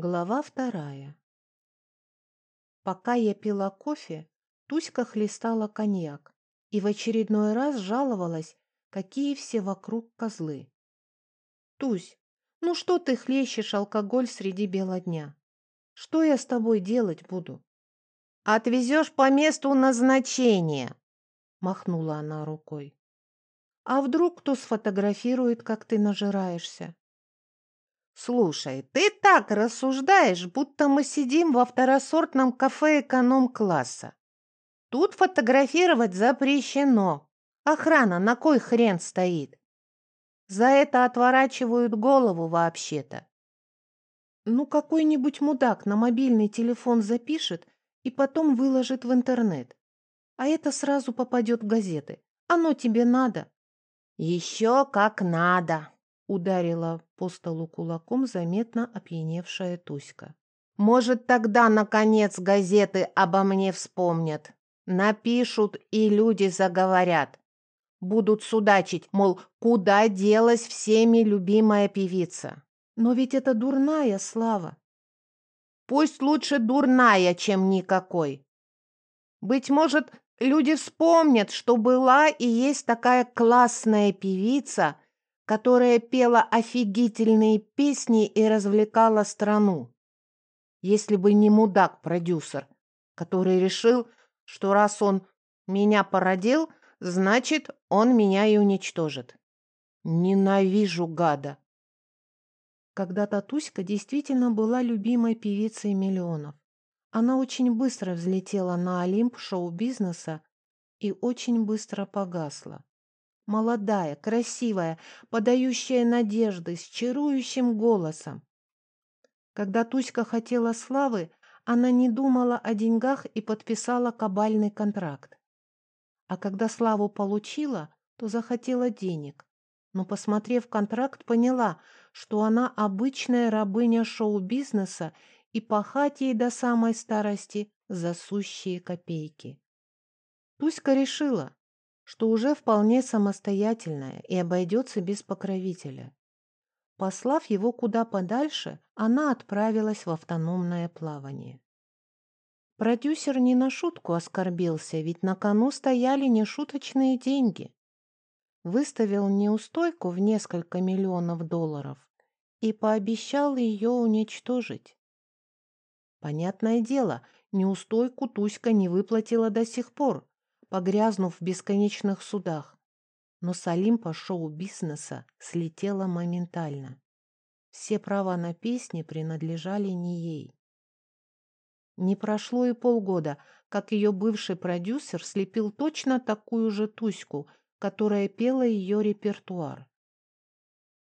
Глава вторая. Пока я пила кофе, Туська хлестала коньяк и в очередной раз жаловалась, какие все вокруг козлы. «Тусь, ну что ты хлещешь алкоголь среди бела дня? Что я с тобой делать буду?» «Отвезешь по месту назначения!» — махнула она рукой. «А вдруг кто сфотографирует, как ты нажираешься?» Слушай, ты так рассуждаешь, будто мы сидим во второсортном кафе эконом-класса. Тут фотографировать запрещено. Охрана на кой хрен стоит? За это отворачивают голову вообще-то. Ну, какой-нибудь мудак на мобильный телефон запишет и потом выложит в интернет. А это сразу попадет в газеты. Оно тебе надо? Еще как надо. Ударила по столу кулаком заметно опьяневшая Туська. «Может, тогда, наконец, газеты обо мне вспомнят. Напишут, и люди заговорят. Будут судачить, мол, куда делась всеми любимая певица. Но ведь это дурная слава. Пусть лучше дурная, чем никакой. Быть может, люди вспомнят, что была и есть такая классная певица – которая пела офигительные песни и развлекала страну. Если бы не мудак-продюсер, который решил, что раз он меня породил, значит, он меня и уничтожит. Ненавижу гада. Когда-то Туська действительно была любимой певицей миллионов. Она очень быстро взлетела на Олимп шоу-бизнеса и очень быстро погасла. Молодая, красивая, подающая надежды, с чарующим голосом. Когда Туська хотела славы, она не думала о деньгах и подписала кабальный контракт. А когда славу получила, то захотела денег. Но, посмотрев контракт, поняла, что она обычная рабыня шоу-бизнеса и пахать ей до самой старости за сущие копейки. Туська решила, что уже вполне самостоятельная и обойдется без покровителя. Послав его куда подальше, она отправилась в автономное плавание. Продюсер не на шутку оскорбился, ведь на кону стояли нешуточные деньги. Выставил неустойку в несколько миллионов долларов и пообещал ее уничтожить. Понятное дело, неустойку Туська не выплатила до сих пор, погрязнув в бесконечных судах. Но с Олимпа шоу-бизнеса слетела моментально. Все права на песни принадлежали не ей. Не прошло и полгода, как ее бывший продюсер слепил точно такую же Туську, которая пела ее репертуар.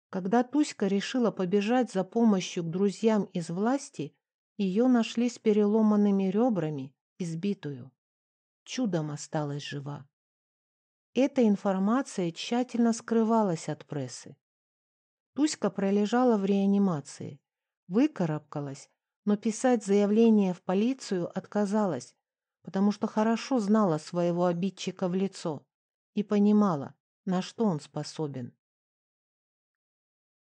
Когда Туська решила побежать за помощью к друзьям из власти, ее нашли с переломанными ребрами, избитую чудом осталась жива. Эта информация тщательно скрывалась от прессы. Туська пролежала в реанимации, выкарабкалась, но писать заявление в полицию отказалась, потому что хорошо знала своего обидчика в лицо и понимала, на что он способен.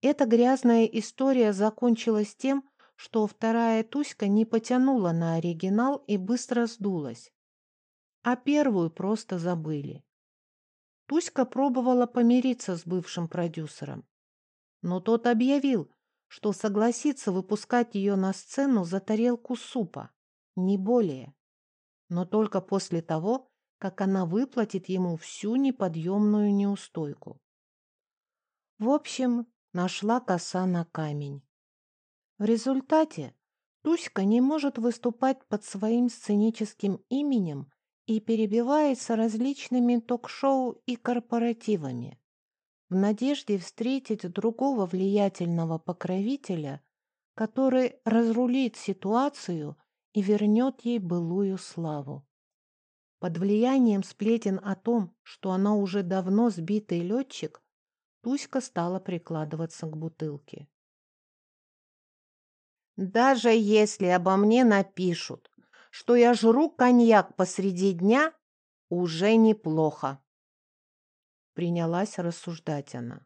Эта грязная история закончилась тем, что вторая Туська не потянула на оригинал и быстро сдулась а первую просто забыли. Туська пробовала помириться с бывшим продюсером, но тот объявил, что согласится выпускать ее на сцену за тарелку супа, не более, но только после того, как она выплатит ему всю неподъемную неустойку. В общем, нашла коса на камень. В результате Туська не может выступать под своим сценическим именем и перебивается различными ток-шоу и корпоративами в надежде встретить другого влиятельного покровителя, который разрулит ситуацию и вернет ей былую славу. Под влиянием сплетен о том, что она уже давно сбитый летчик, Туська стала прикладываться к бутылке. «Даже если обо мне напишут, что я жру коньяк посреди дня, уже неплохо. Принялась рассуждать она.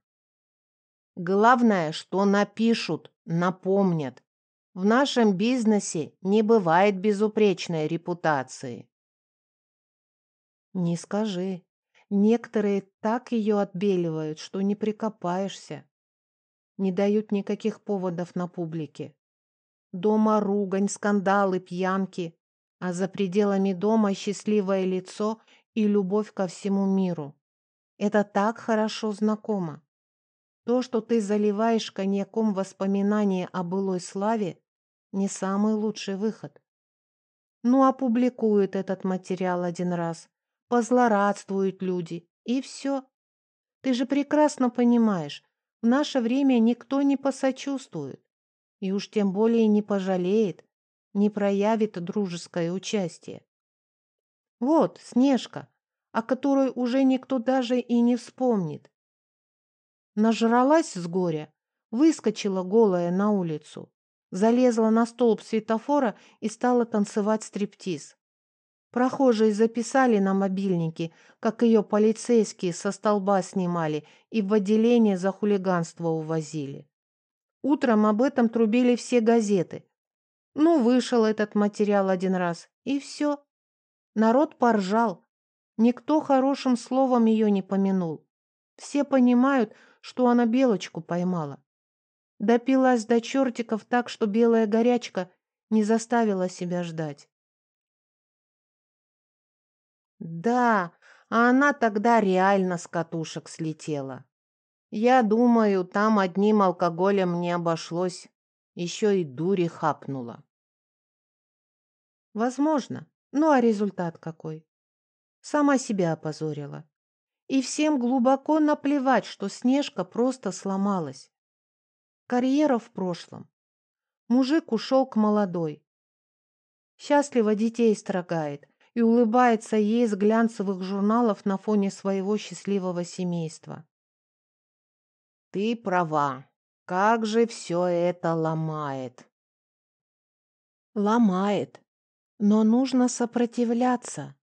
Главное, что напишут, напомнят. В нашем бизнесе не бывает безупречной репутации. Не скажи. Некоторые так ее отбеливают, что не прикопаешься. Не дают никаких поводов на публике. Дома ругань, скандалы, пьянки, а за пределами дома счастливое лицо и любовь ко всему миру. Это так хорошо знакомо. То, что ты заливаешь коньяком воспоминания о былой славе, не самый лучший выход. Ну, опубликуют этот материал один раз, позлорадствуют люди, и все. Ты же прекрасно понимаешь, в наше время никто не посочувствует, и уж тем более не пожалеет, не проявит дружеское участие. Вот, Снежка, о которой уже никто даже и не вспомнит. Нажралась с горя, выскочила голая на улицу, залезла на столб светофора и стала танцевать стриптиз. Прохожие записали на мобильники, как ее полицейские со столба снимали и в отделение за хулиганство увозили. Утром об этом трубили все газеты. Ну, вышел этот материал один раз, и все. Народ поржал. Никто хорошим словом ее не помянул. Все понимают, что она белочку поймала. Допилась до чертиков так, что белая горячка не заставила себя ждать. Да, а она тогда реально с катушек слетела. Я думаю, там одним алкоголем не обошлось. Еще и дури хапнула. Возможно. Ну а результат какой? Сама себя опозорила. И всем глубоко наплевать, что Снежка просто сломалась. Карьера в прошлом. Мужик ушел к молодой. Счастливо детей строгает и улыбается ей с глянцевых журналов на фоне своего счастливого семейства. Ты права. Как же все это ломает. Ломает. Но нужно сопротивляться.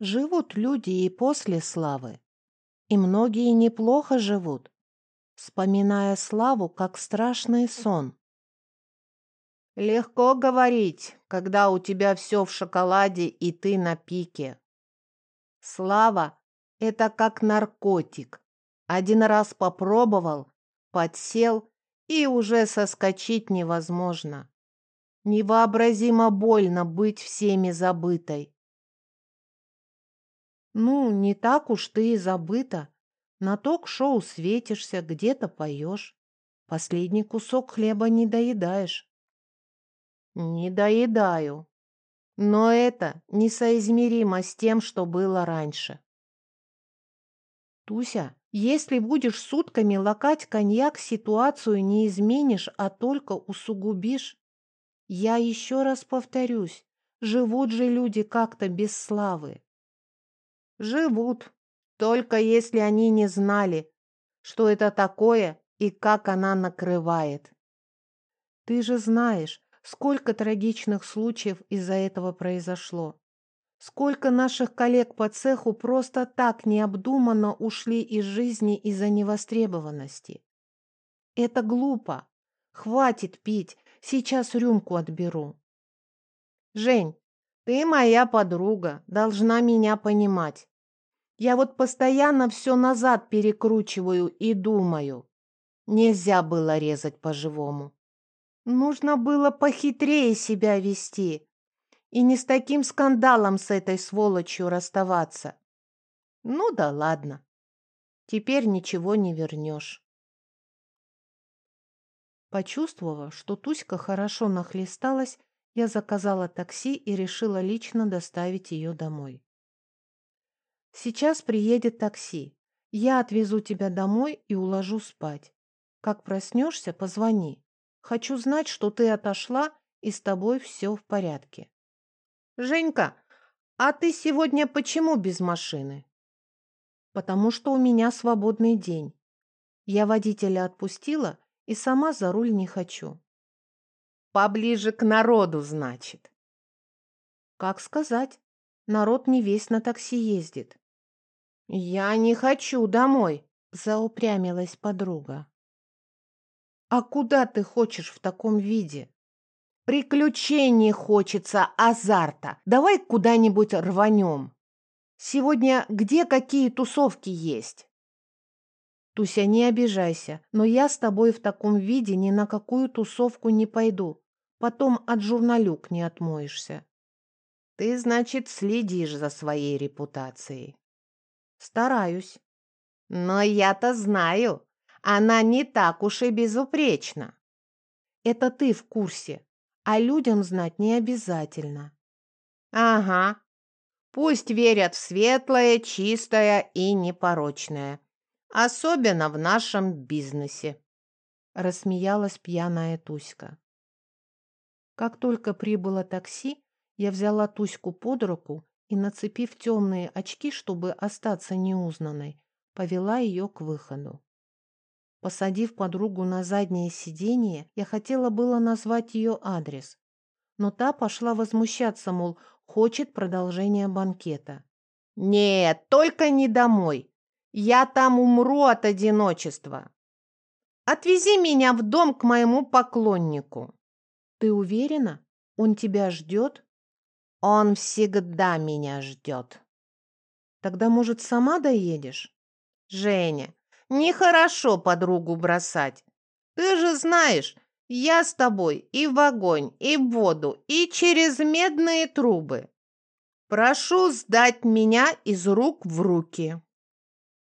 Живут люди и после славы. И многие неплохо живут, вспоминая славу как страшный сон. Легко говорить, когда у тебя все в шоколаде и ты на пике. Слава — это как наркотик. Один раз попробовал, подсел, и уже соскочить невозможно. Невообразимо больно быть всеми забытой. Ну, не так уж ты и забыта. На ток-шоу светишься, где-то поешь. Последний кусок хлеба не доедаешь. Не доедаю. Но это несоизмеримо с тем, что было раньше. Туся, если будешь сутками лакать коньяк, ситуацию не изменишь, а только усугубишь. Я еще раз повторюсь, живут же люди как-то без славы. Живут, только если они не знали, что это такое и как она накрывает. Ты же знаешь, Сколько трагичных случаев из-за этого произошло. Сколько наших коллег по цеху просто так необдуманно ушли из жизни из-за невостребованности. Это глупо. Хватит пить, сейчас рюмку отберу. Жень, ты моя подруга, должна меня понимать. Я вот постоянно все назад перекручиваю и думаю. Нельзя было резать по-живому. Нужно было похитрее себя вести и не с таким скандалом с этой сволочью расставаться. Ну да ладно. Теперь ничего не вернешь. Почувствовав, что Туська хорошо нахлесталась, я заказала такси и решила лично доставить ее домой. Сейчас приедет такси. Я отвезу тебя домой и уложу спать. Как проснешься, позвони. Хочу знать, что ты отошла, и с тобой все в порядке. Женька, а ты сегодня почему без машины? Потому что у меня свободный день. Я водителя отпустила и сама за руль не хочу. Поближе к народу, значит. Как сказать? Народ не весь на такси ездит. Я не хочу домой, заупрямилась подруга. «А куда ты хочешь в таком виде? Приключений хочется, азарта. Давай куда-нибудь рванем. Сегодня где какие тусовки есть? Туся, не обижайся, но я с тобой в таком виде ни на какую тусовку не пойду. Потом от журналюк не отмоешься. Ты, значит, следишь за своей репутацией. Стараюсь. Но я-то знаю, она не так уж и безупречна. Это ты в курсе, а людям знать не обязательно. Ага. Пусть верят в светлое, чистое и непорочное. Особенно в нашем бизнесе. Рассмеялась пьяная Туська. Как только прибыло такси, я взяла Туську под руку и, нацепив темные очки, чтобы остаться неузнанной, повела ее к выходу. Посадив подругу на заднее сиденье, я хотела было назвать ее адрес, но та пошла возмущаться, мол, хочет продолжения банкета. «Нет, только не домой. Я там умру от одиночества. Отвези меня в дом к моему поклоннику». «Ты уверена? Он тебя ждет?» «Он всегда меня ждет». «Тогда, может, сама доедешь?» «Женя, нехорошо подругу бросать. Ты же знаешь, я с тобой и в огонь, и в воду, и через медные трубы. Прошу сдать меня из рук в руки».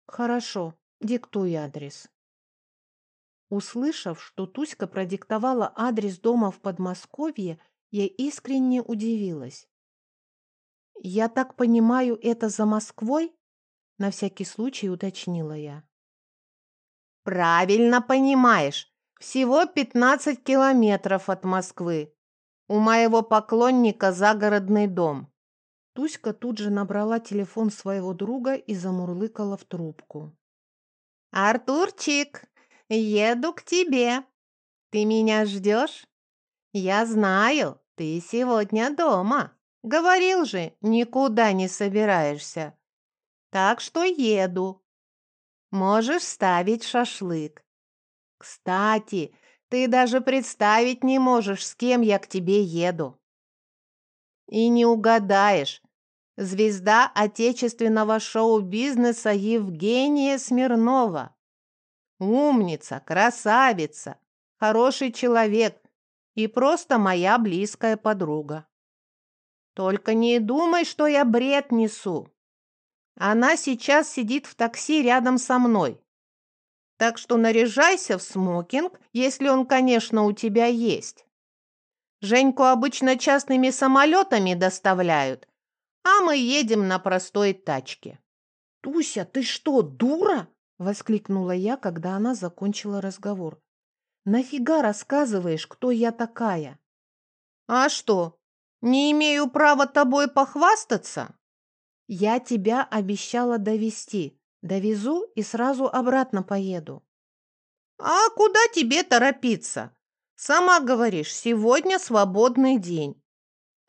«Хорошо, диктуй адрес». Услышав, что Туська продиктовала адрес дома в Подмосковье, я искренне удивилась. «Я так понимаю, это за Москвой?» На всякий случай уточнила я. «Правильно понимаешь. Всего пятнадцать километров от Москвы. У моего поклонника загородный дом». Туська тут же набрала телефон своего друга и замурлыкала в трубку. «Артурчик, еду к тебе. Ты меня ждешь? Я знаю, ты сегодня дома. Говорил же, никуда не собираешься. Так что еду. Можешь ставить шашлык. Кстати, ты даже представить не можешь, с кем я к тебе еду. И не угадаешь, звезда отечественного шоу-бизнеса Евгения Смирнова. Умница, красавица, хороший человек и просто моя близкая подруга. Только не думай, что я бред несу. Она сейчас сидит в такси рядом со мной. Так что наряжайся в смокинг, если он, конечно, у тебя есть. Женьку обычно частными самолетами доставляют, а мы едем на простой тачке. «Туся, ты что, дура?» — воскликнула я, когда она закончила разговор. «Нафига рассказываешь, кто я такая?» «А что, не имею права тобой похвастаться?» Я тебя обещала довести. Довезу и сразу обратно поеду. А куда тебе торопиться? Сама говоришь, сегодня свободный день.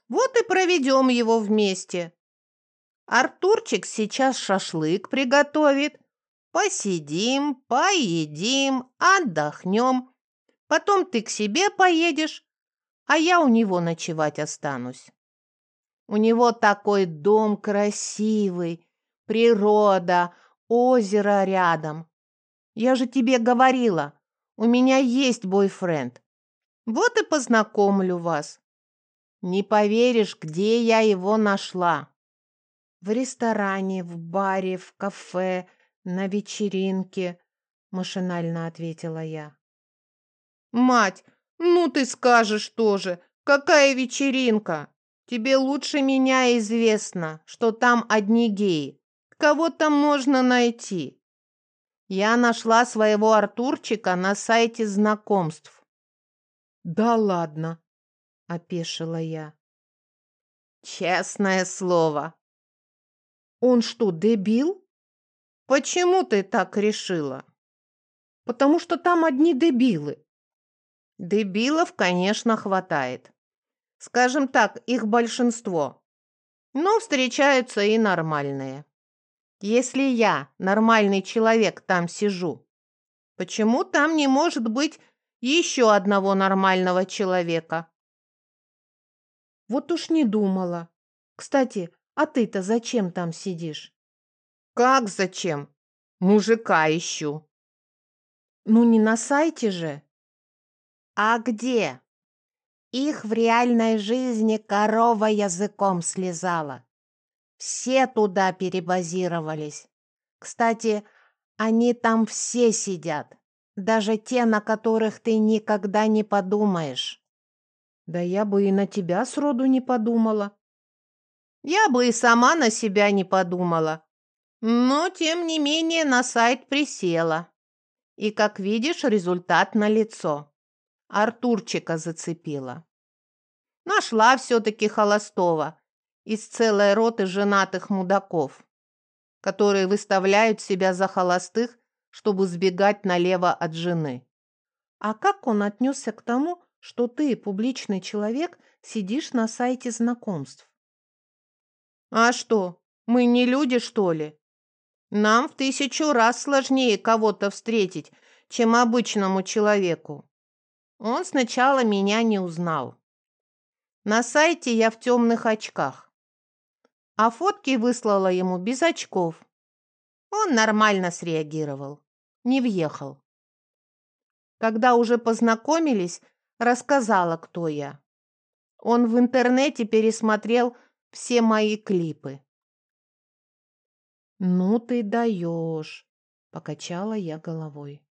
Вот и проведем его вместе. Артурчик сейчас шашлык приготовит. Посидим, поедим, отдохнем. Потом ты к себе поедешь, а я у него ночевать останусь. У него такой дом красивый, природа, озеро рядом. Я же тебе говорила, у меня есть бойфренд. Вот и познакомлю вас. Не поверишь, где я его нашла. В ресторане, в баре, в кафе, на вечеринке, машинально ответила я. Мать, ну ты скажешь тоже, какая вечеринка? Тебе лучше меня известно, что там одни геи. Кого там можно найти? Я нашла своего Артурчика на сайте знакомств. Да ладно, опешила я. Честное слово. Он что, дебил? Почему ты так решила? Потому что там одни дебилы. Дебилов, конечно, хватает. Скажем так, их большинство. Но встречаются и нормальные. Если я, нормальный человек, там сижу, почему там не может быть еще одного нормального человека? Вот уж не думала. Кстати, а ты-то зачем там сидишь? Как зачем? Мужика ищу. Ну не на сайте же. А где? Их в реальной жизни корова языком слезала. Все туда перебазировались. Кстати, они там все сидят, даже те, на которых ты никогда не подумаешь. Да я бы и на тебя сроду не подумала. Я бы и сама на себя не подумала. Но, тем не менее, на сайт присела. И, как видишь, результат налицо. Артурчика зацепила. Нашла все-таки холостого из целой роты женатых мудаков, которые выставляют себя за холостых, чтобы сбегать налево от жены. А как он отнесся к тому, что ты, публичный человек, сидишь на сайте знакомств? А что, мы не люди, что ли? Нам в тысячу раз сложнее кого-то встретить, чем обычному человеку. Он сначала меня не узнал. На сайте я в темных очках. А фотки выслала ему без очков. Он нормально среагировал. Не въехал. Когда уже познакомились, рассказала, кто я. Он в интернете пересмотрел все мои клипы. «Ну ты даешь!» — покачала я головой.